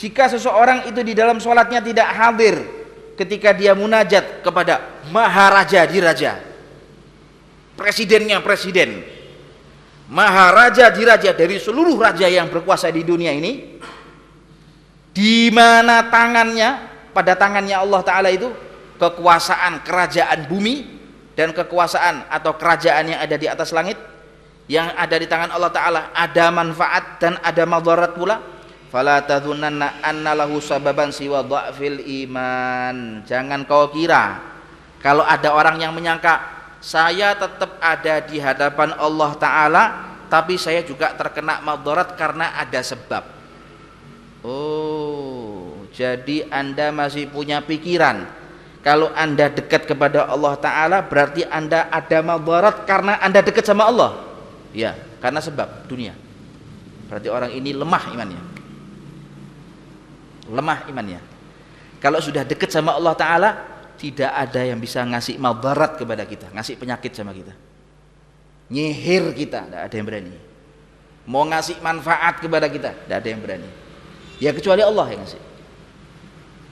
jika seseorang itu di dalam sholatnya tidak hadir ketika dia munajat kepada maharaja diraja, presidennya presiden, maharaja diraja dari seluruh raja yang berkuasa di dunia ini, di mana tangannya pada tangannya Allah Taala itu kekuasaan kerajaan bumi dan kekuasaan atau kerajaan yang ada di atas langit yang ada di tangan Allah Ta'ala ada manfaat dan ada madarat pula. Fala tadhunanna anna lahu sababan siwa dha'fil iman. Jangan kau kira kalau ada orang yang menyangka saya tetap ada di hadapan Allah Ta'ala tapi saya juga terkena madarat karena ada sebab. Oh jadi anda masih punya pikiran kalau anda dekat kepada Allah Ta'ala berarti anda ada madarat karena anda dekat sama Allah Ya, karena sebab dunia. Berarti orang ini lemah imannya. Lemah imannya. Kalau sudah dekat sama Allah Ta'ala, tidak ada yang bisa ngasih mabarat kepada kita, ngasih penyakit sama kita. Nyihir kita, tidak ada yang berani. Mau ngasih manfaat kepada kita, tidak ada yang berani. Ya kecuali Allah yang ngasih.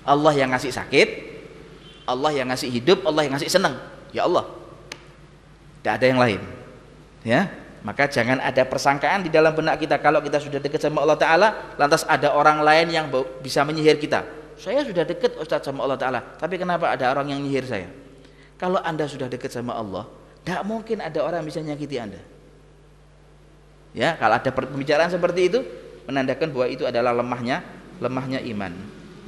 Allah yang ngasih sakit, Allah yang ngasih hidup, Allah yang ngasih senang. Ya Allah. Tidak ada yang lain. Ya, maka jangan ada persangkaan di dalam benak kita. Kalau kita sudah dekat sama Allah Ta'ala lantas ada orang lain yang bisa menyihir kita. Saya sudah dekat Ustaz sama Allah Ta'ala. Tapi kenapa ada orang yang menyihir saya? Kalau anda sudah dekat sama Allah tidak mungkin ada orang bisa menyakiti anda. Ya kalau ada pembicaraan seperti itu menandakan bahwa itu adalah lemahnya lemahnya iman.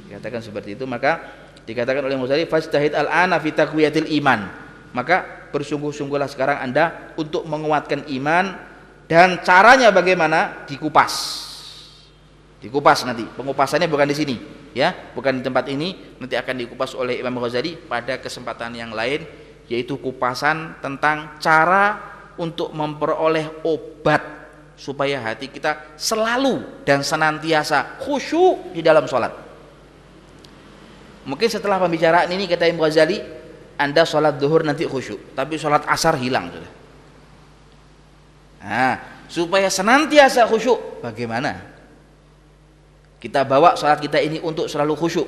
Dikatakan seperti itu maka dikatakan oleh Musari fastahid al-ana fi iman. Maka bersungguh-sungguhlah sekarang Anda untuk menguatkan iman dan caranya bagaimana? Dikupas. Dikupas nanti. Pengupasannya bukan di sini ya. Bukan di tempat ini. Nanti akan dikupas oleh Imam Ghazali pada kesempatan yang lain yaitu kupasan tentang cara untuk memperoleh obat supaya hati kita selalu dan senantiasa khusyuk di dalam sholat. Mungkin setelah pembicaraan ini kata Imam Ghazali, Anda sholat duhur nanti khusyuk, tapi sholat asar hilang sudah. Nah, supaya senantiasa khusyuk, bagaimana? Kita bawa sholat kita ini untuk selalu khusyuk,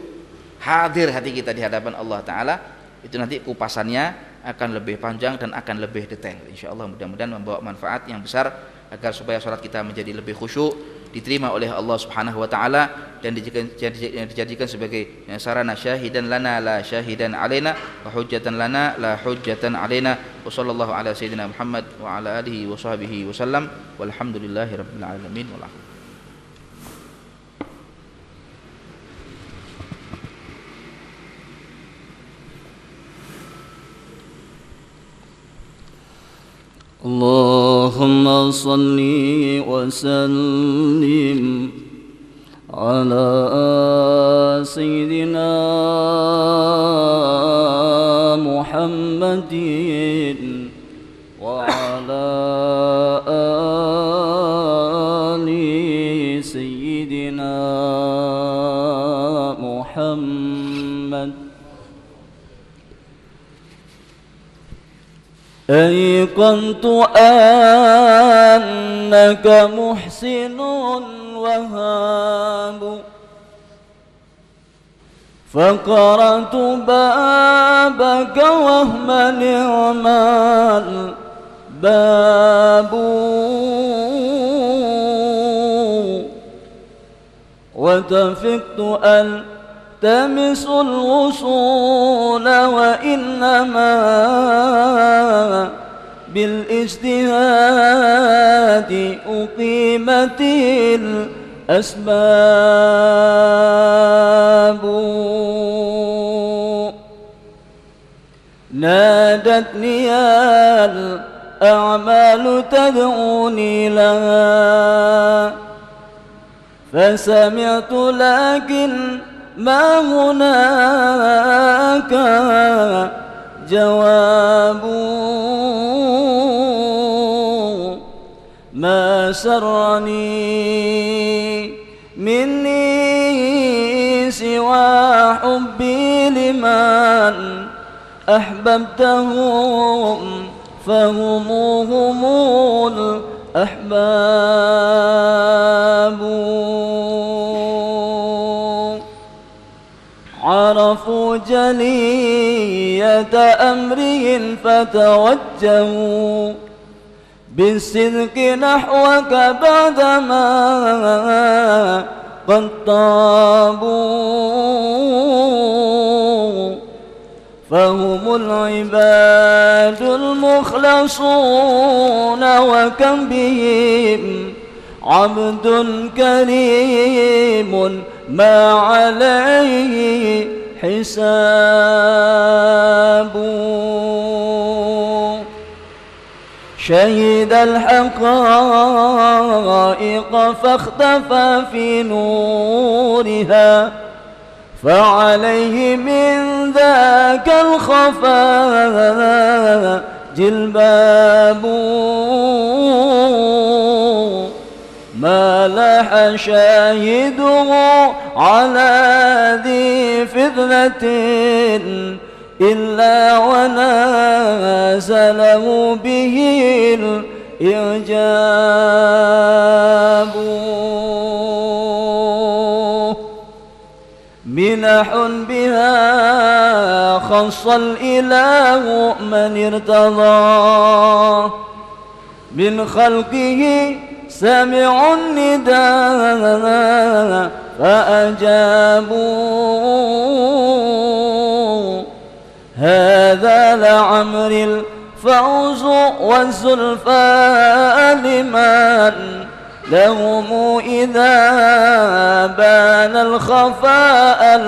hadir hati kita di hadapan Allah Taala. Itu nanti kupasannya akan lebih panjang dan akan lebih detail. Insya Allah mudah-mudahan membawa manfaat yang besar agar supaya sholat kita menjadi lebih khusyuk diterima oleh Allah Subhanahu wa taala dan dijadikan, sebagai sarana syahidan lana la syahidan alaina wa hujjatan lana la hujjatan alaina. Wa sallallahu ala sayyidina Muhammad wa ala alihi wa sahbihi wa sallam. Walhamdulillahi rabbil alamin. Wal اللهم صل وسلم على سيدنا محمد أيقنت أنك محسن وهاب. فقرأت بابك وهم نعم الباب وتفقت أن تمس الوصول وإنما بالإجتهاد أقيمت الأسباب. نادتني الأعمال تدعوني لها فسمعت لكن ما هناك جواب ما سرني مني سوى حبي لمن أحببتهم فهم هم الأحباب. عرفوا جلية أمرهم فتوجهوا بالصدق نحوك بعدما قد طابوا. فهم العباد المخلصون وكم بهم عبد كريم ما عليه حساب. شهد الحقائق فاختفى في نورها فعليه من ذاك الخفاء جلباب. ما لاح شاهده على ذي فذنة إلا ونازله به الإعجاب. منح بها خص الإله من ارتضى. من خلقه سمعوا النداء فأجابوا. هذا لعمر الفوز والزلفى لمن لهم إذا بان الخفاء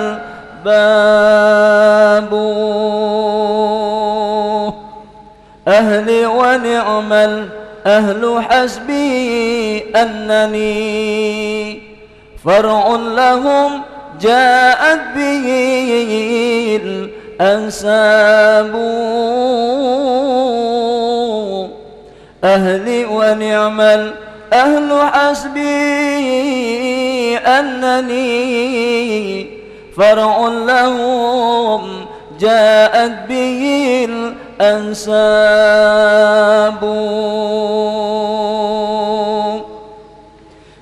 الباب. أهلي ونعم الأهل حسبي أنني فرع لهم جاءت به الأنساب. أهلي ونعم الأهل أهل حسبي أنني فرع لهم جاءت به الأنساب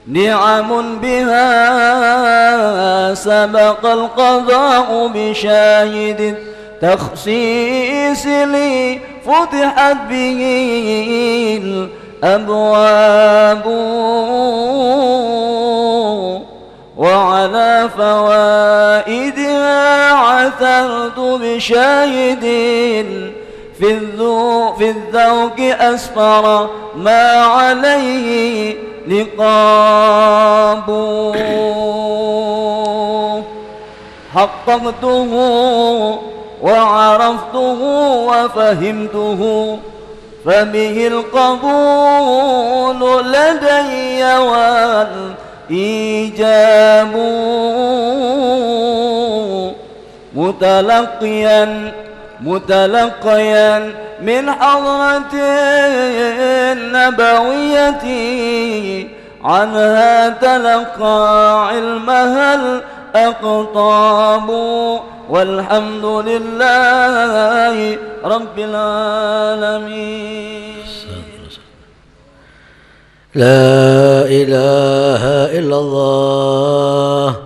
نعم بها سبق القضاء بشاهد تخصيص لي فتحت به الأبواب. وعلى فوائدها عثرت بشاهد في الذوق, في الذوق أسفر ما عليه نقاب. حققته وعرفته وفهمته فبه القبول لدي والإيجاب. متلقيا متلقيا من حضرة النبوية عنها تلقى علمها الأقطاب والحمد لله رب العالمين. لا إله إلا الله.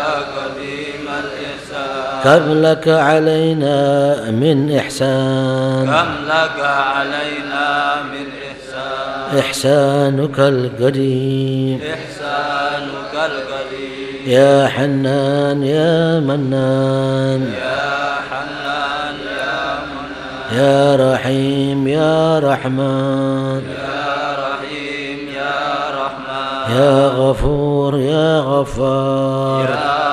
كم لك علينا من إحسان؟ كم لك علينا من إحسان؟ إحسانك القديم. إحسانك القديم. يا حنان يا منان. يا حنان يا منان. يا رحيم يا رحمن. يا رحيم يا رحمن. يا غفور يا غفار. يا غفور يا غفار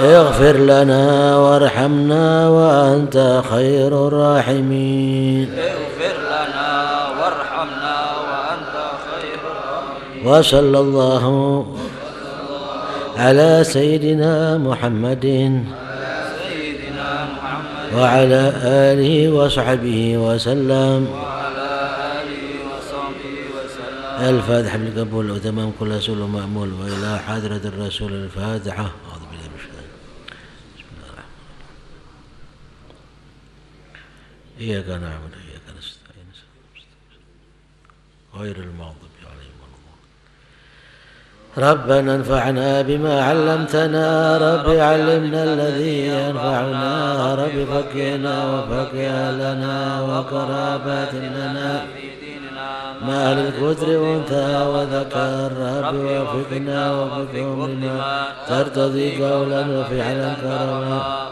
اغفر لنا وارحمنا وأنت خير الراحمين. اغفر لنا وارحمنا وأنت خير الراحمين. وصلى الله على سيدنا محمد وعلى آله وصحبه وسلم. الفاتحة بالقبول وتمام كل سول مأمول وإلى حضرة الرسول الفاتحة أعوذ بالله من الشيطان بسم الله الرحمن الرحيم إياك نعبد وإياك نستعين غير المغضوب عليهم ربنا انفعنا بما علمتنا رب علمنا الذي ينفعنا رب فكنا وفكها لنا وقرابات لنا. في ديننا ما الكدر أنثى وذكر رب وفقنا وفقهم لما ترتضي قولا وفعلا كرما.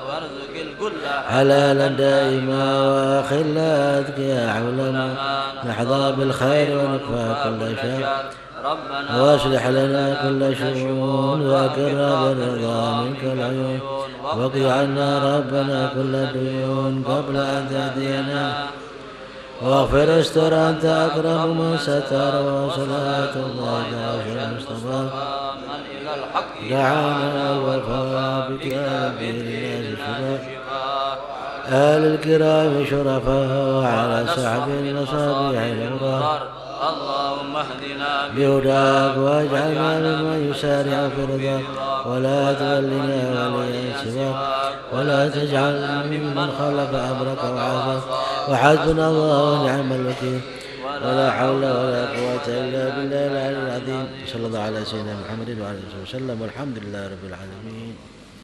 على لدى دائما وأخي لا أذكي حولنا نحظى بالخير ونكفى كل شر. وأصلح لنا كل شؤون واكرم بالرضا منك العيون. واقض عنا ربنا كل ديون قبل أن تهدينا واغفر استر أنت اكرم من ستر وصلاة الله على المصطفى. دعانا وفى بكتابه. آل الكرام شرفاء وعلى سحب المصابيح الأبرار اللهم اهدنا بهداك واجعلنا ممن يسارع في رضاك ولا تولنا وليا سواك. ولا تجعلنا ممن خلف أمرك وعافاك. وحسبنا الله ونعم الوكيل. ولا حول ولا قوة إلا بالله العلي العظيم. صلى الله على سيدنا محمد وعلى آله وسلم. والحمد لله رب العالمين.